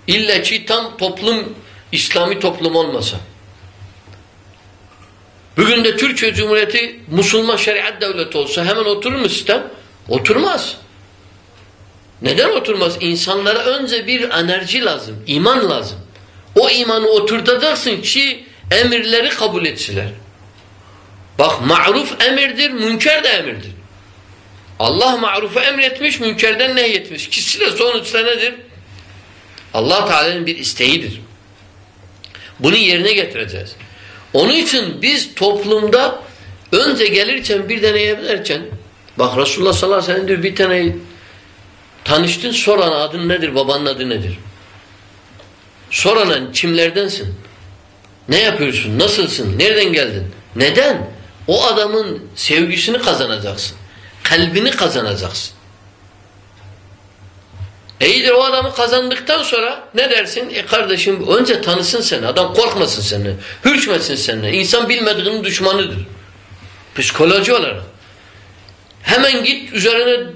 İlla ki tam toplum İslami toplum olmasa. Bugün de Türkiye Cumhuriyeti Müslüman şeriat devleti olsa hemen oturur mu sistem? Oturmaz. Neden oturmaz? İnsanlara önce bir enerji lazım, iman lazım. O imanı oturtacaksın ki emirleri kabul etsinler. Bak maruf emirdir, münker de emirdir. Allah marufu emretmiş, münkerden nehyetmiş. İkisi de sonuçta nedir? Allah Teala'nın bir isteğidir. Bunu yerine getireceğiz. Onun için biz toplumda önce gelirken bir deneyimlerken bak Resulullah sallallahu aleyhi ve sellem diyor bir tane tanıştın soran adın nedir babanın adı nedir? Soranan kimlerdensin? Ne yapıyorsun? Nasılsın? Nereden geldin? Neden? O adamın sevgisini kazanacaksın. Kalbini kazanacaksın. E o adamı kazandıktan sonra ne dersin? E kardeşim önce tanısın seni. Adam korkmasın senden. Hürçmesin senden. İnsan bilmediğinin düşmanıdır. Psikoloji olarak. Hemen git üzerine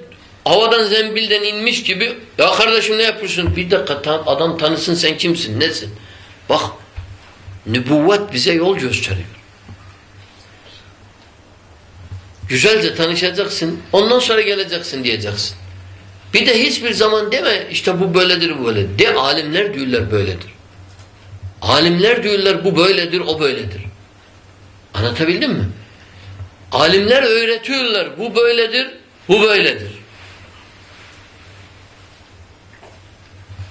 havadan zembilden inmiş gibi ya kardeşim ne yapıyorsun? Bir dakika adam tanısın sen kimsin? Nesin? Bak nübüvvet bize yol gösteriyor. Güzelce tanışacaksın. Ondan sonra geleceksin diyeceksin. Bir de hiçbir zaman deme işte bu böyledir bu böyle. De alimler diyorlar böyledir. Alimler diyorlar bu böyledir o böyledir. Anlatabildim mi? Alimler öğretiyorlar bu böyledir bu böyledir.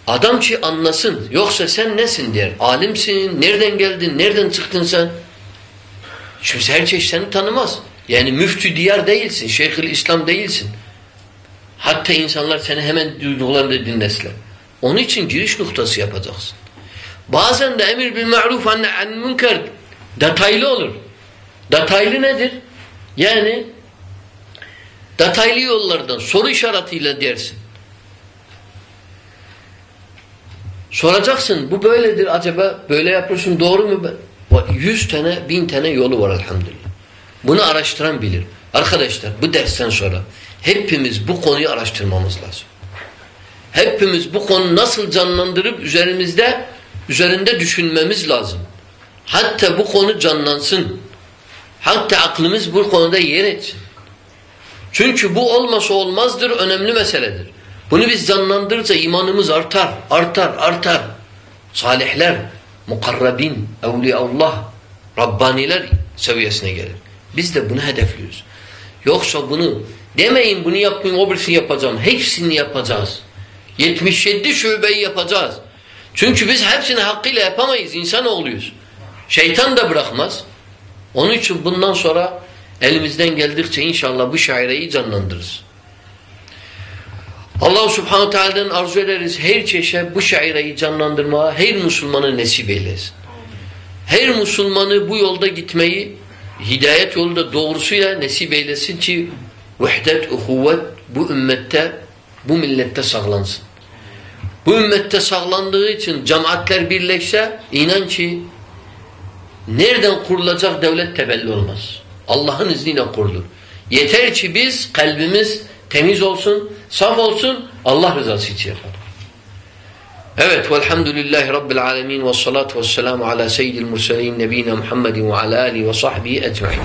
Adam ki anlasın. Yoksa sen nesin der. Alimsin. Nereden geldin? Nereden çıktın sen? Çünkü her çeşit seni tanımaz. Yani müftü diyar değilsin. Şeyhül İslam değilsin. Hatta insanlar seni hemen duyduklarında dinlesinler. Onun için giriş noktası yapacaksın. Bazen de emir bil ma'ruf an münker detaylı olur. Detaylı nedir? Yani detaylı yollardan soru işaretiyle dersin. Soracaksın bu böyledir acaba böyle yapıyorsun doğru mu? Yüz tane bin tane yolu var elhamdülillah. Bunu araştıran bilir. Arkadaşlar bu dersten sonra hepimiz bu konuyu araştırmamız lazım. Hepimiz bu konu nasıl canlandırıp üzerimizde üzerinde düşünmemiz lazım. Hatta bu konu canlansın. Hatta aklımız bu konuda yer etsin. Çünkü bu olmasa olmazdır, önemli meseledir. Bunu biz canlandırırsa imanımız artar, artar, artar. Salihler, mukarrabin, evliyaullah, Rabbaniler seviyesine gelir. Biz de bunu hedefliyoruz. Yoksa bunu demeyin bunu yapmayın o birisini yapacağım. Hepsini yapacağız. 77 şubeyi yapacağız. Çünkü biz hepsini hakkıyla yapamayız. İnsan oluyoruz. Şeytan da bırakmaz. Onun için bundan sonra elimizden geldikçe inşallah bu şaireyi canlandırırız. Allah subhanahu teala'dan arzu ederiz her çeşit bu şaireyi canlandırmaya her Müslümanı nasip eylesin. Her Müslümanı bu yolda gitmeyi hidayet yolunda doğrusuyla nasip eylesin ki vahdet, uhuvvet bu ümmette, bu millette sağlansın. Bu ümmette sağlandığı için cemaatler birleşse inan ki nereden kurulacak devlet tebelli olmaz. Allah'ın izniyle kurulur. Yeter ki biz kalbimiz temiz olsun, saf olsun, Allah rızası için yapalım. Evet, velhamdülillahi rabbil alemin ve salatu ve selamu ala seyyidil murselin nebina Muhammedin ve ala alihi ve sahbihi ecmain.